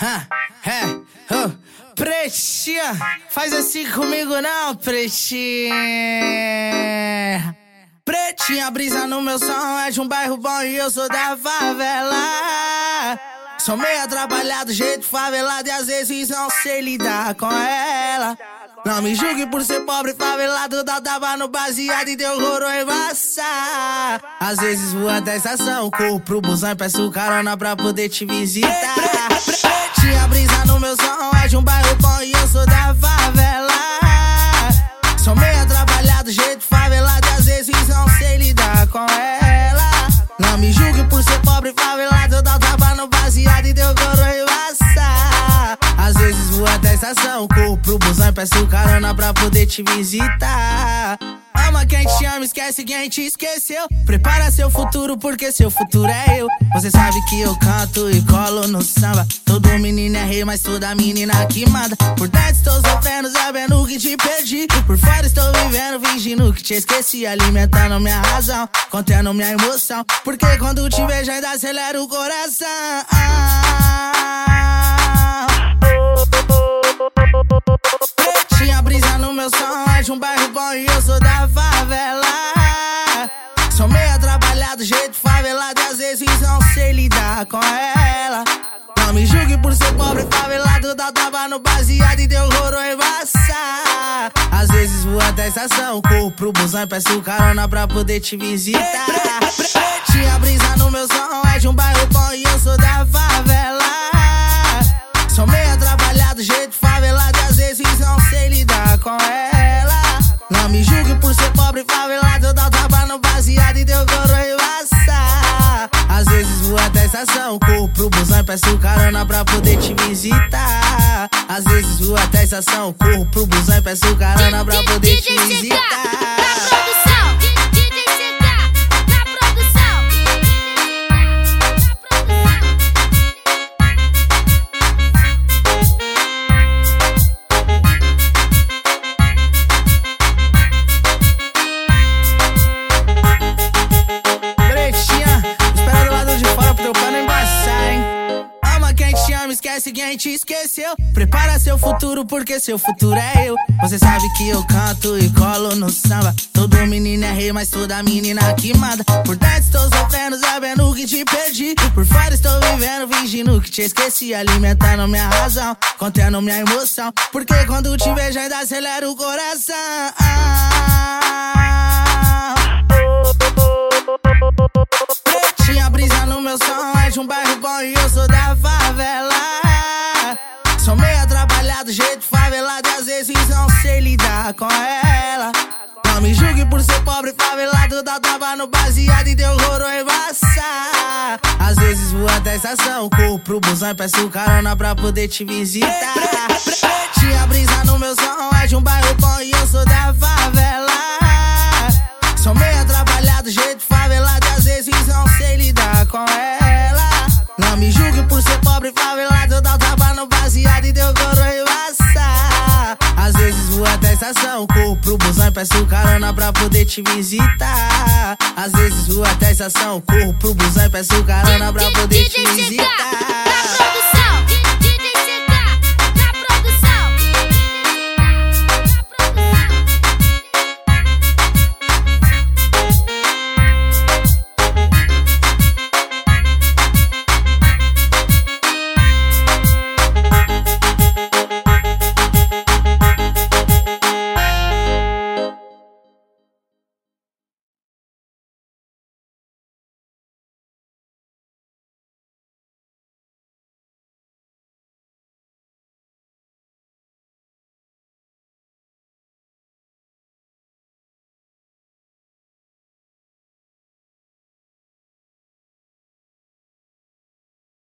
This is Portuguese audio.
Ha, é, oh, faz assim comigo não, pretinha. Pretinha, brisa no meu som, é de um bairro bom e eu sou da favela. Sou meio atrapalhado, jeito favelado e às vezes não sei lidar com ela. Não me julgue por ser pobre, favelado, dá tava no baseado e deu embaçar. Às vezes vou até a estação, corro pro busão e peço carona pra poder te visitar. Tinha brisa estação, corro pro busão e peço carona pra poder te visitar. Ama quem te ama, esquece quem te esqueceu. Prepara seu futuro, porque seu futuro é eu. Você sabe que eu canto e colo no samba. Todo menino é rei, mas toda menina que manda. Por dentro estou sofrendo, sabendo que te perdi. Por fora estou vivendo, fingindo que te esqueci. Alimentando minha razão, contendo minha emoção. Porque quando te vejo ainda acelera o coração. Favela. Sou meio atrapalhado, jeito favelado às vezes não sei lidar com ela. Não me julgue por ser pobre, favelado, dá tava no baseado e deu roro embaçar. Às vezes vou até a estação, corro pro busão e peço carona pra poder te visitar. Tinha brisa no meu som, é de um bairro bom e eu sou da favela. Sou meio atrapalhado, jeito estação, corro pro busão e peço carona pra poder te visitar. Às vezes vou até a estação, corro pro busão e peço carona pra poder te visitar. Te ama, esquece quem te esqueceu. Prepara seu futuro, porque seu futuro é eu. Você sabe que eu canto e colo no samba. Todo menino é rei, mas toda menina que manda. Por dentro estou sofrendo, sabendo que te perdi. Por fora estou vivendo, fingindo que te esqueci. Alimentando minha razão, contendo minha emoção. Porque quando te vejo ainda acelera o coração. Tinha vezes não sei lidar com ela. Não me julgue por ser pobre, favelado, dá tava no baseado e deu roro embaçar. Às vezes vou até a estação, corro pro busão e peço carona pra poder te visitar. Tinha brisa no meu som, é de um bairro bom e eu sou da favela. Sou meio atrapalhado, jeito favelado às vezes não sei lidar com ela. Não me julgue por ser pobre, favelado, estação, corro pro busão e peço carona pra poder te visitar. Às vezes vou até a estação, corro pro busão e peço carona pra poder te visitar.